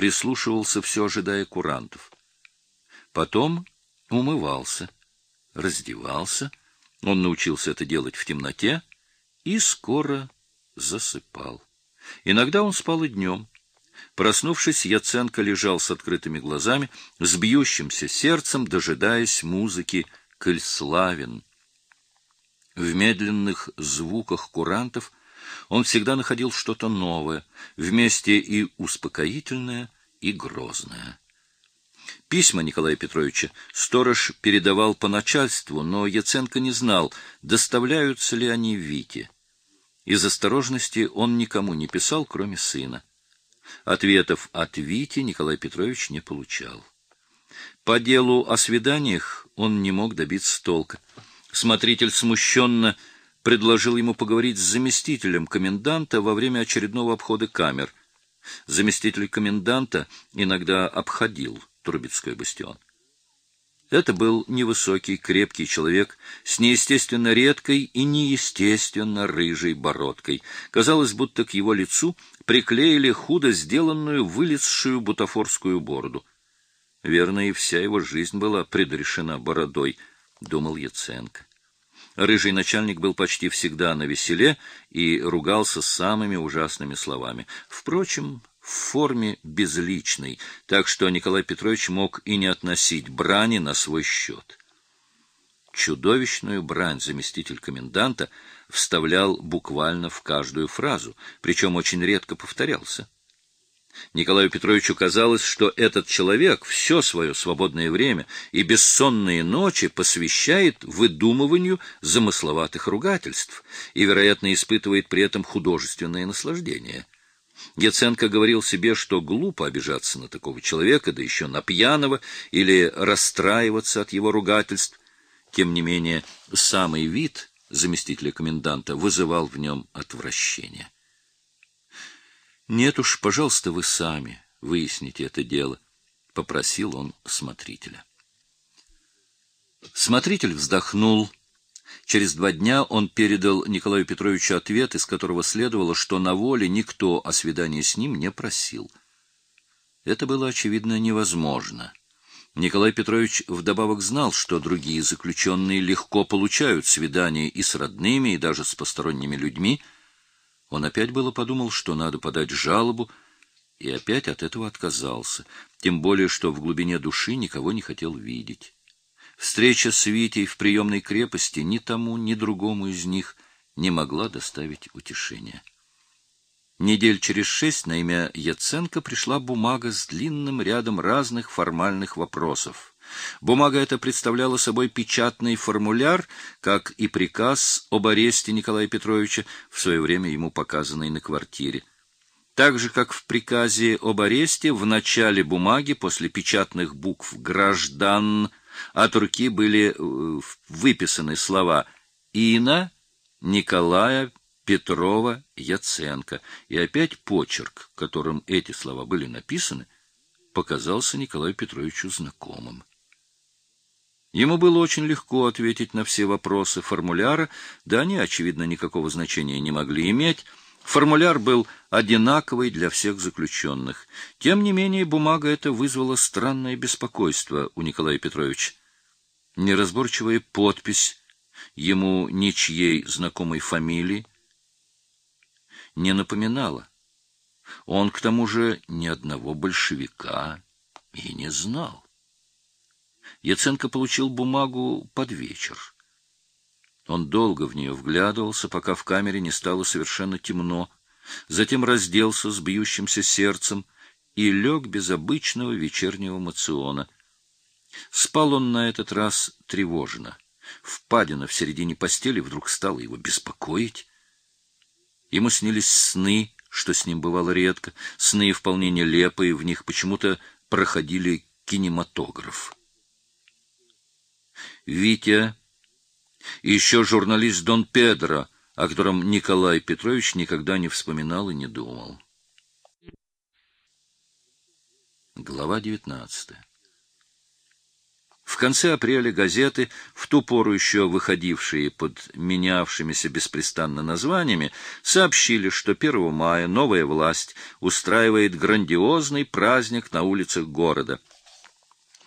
прислушивался, все ожидая курантов. Потом умывался, раздевался, он научился это делать в темноте и скоро засыпал. Иногда он спал и днем. Проснувшись, Яценко лежал с открытыми глазами, с бьющимся сердцем, дожидаясь музыки «Коль В медленных звуках курантов он всегда находил что-то новое, вместе и успокоительное, и грозное. Письма Николая Петровича сторож передавал по начальству, но Яценко не знал, доставляются ли они Вите. Из осторожности он никому не писал, кроме сына. Ответов от Вити Николай Петрович не получал. По делу о свиданиях он не мог добиться толка. Смотритель смущенно предложил ему поговорить с заместителем коменданта во время очередного обхода камер. Заместитель коменданта иногда обходил Трубецкой бастион. Это был невысокий, крепкий человек с неестественно редкой и неестественно рыжей бородкой. Казалось, будто к его лицу приклеили худо сделанную, вылезшую бутафорскую бороду. Верно, и вся его жизнь была предрешена бородой, — думал Яценко. Рыжий начальник был почти всегда на веселе и ругался самыми ужасными словами. Впрочем, в форме безличной, так что Николай Петрович мог и не относить брани на свой счет. Чудовищную брань заместитель коменданта вставлял буквально в каждую фразу, причем очень редко повторялся. Николаю Петровичу казалось, что этот человек все свое свободное время и бессонные ночи посвящает выдумыванию замысловатых ругательств и, вероятно, испытывает при этом художественное наслаждение. Яценко говорил себе, что глупо обижаться на такого человека, да еще на пьяного, или расстраиваться от его ругательств. Тем не менее, самый вид заместителя коменданта вызывал в нем отвращение. Нет уж, пожалуйста, вы сами выясните это дело, попросил он смотрителя. Смотритель вздохнул. Через два дня он передал Николаю Петровичу ответ, из которого следовало, что на воле никто о свидании с ним не просил. Это было очевидно невозможно. Николай Петрович вдобавок знал, что другие заключенные легко получают свидания и с родными, и даже с посторонними людьми, он опять было подумал, что надо подать жалобу, и опять от этого отказался, тем более, что в глубине души никого не хотел видеть. Встреча с Витей в приемной крепости ни тому, ни другому из них не могла доставить утешения. Недель через шесть на имя Яценко пришла бумага с длинным рядом разных формальных вопросов. Бумага эта представляла собой печатный формуляр, как и приказ об аресте Николая Петровича, в свое время ему показанный на квартире. Так же, как в приказе об аресте, в начале бумаги после печатных букв «граждан» от руки были э, выписаны слова «Ина», «Николая», Петрова, Яценко, и опять почерк, которым эти слова были написаны, показался Николаю Петровичу знакомым. Ему было очень легко ответить на все вопросы формуляра, да они, очевидно, никакого значения не могли иметь. Формуляр был одинаковый для всех заключенных. Тем не менее, бумага эта вызвала странное беспокойство у Николая Петровича. Неразборчивая подпись ему ничьей знакомой фамилии не напоминала. Он, к тому же, ни одного большевика и не знал. Яценко получил бумагу под вечер. Он долго в нее вглядывался, пока в камере не стало совершенно темно, затем разделся с бьющимся сердцем и лег без обычного вечернего мациона. Спал он на этот раз тревожно. Впадина в середине постели вдруг стала его беспокоить. Ему снились сны, что с ним бывало редко, сны вполне нелепые, в них почему-то проходили кинематограф. Витя и еще журналист Дон Педро, о котором Николай Петрович никогда не вспоминал и не думал. Глава девятнадцатая. В конце апреля газеты, в ту пору еще выходившие под менявшимися беспрестанно названиями, сообщили, что 1 мая новая власть устраивает грандиозный праздник на улицах города —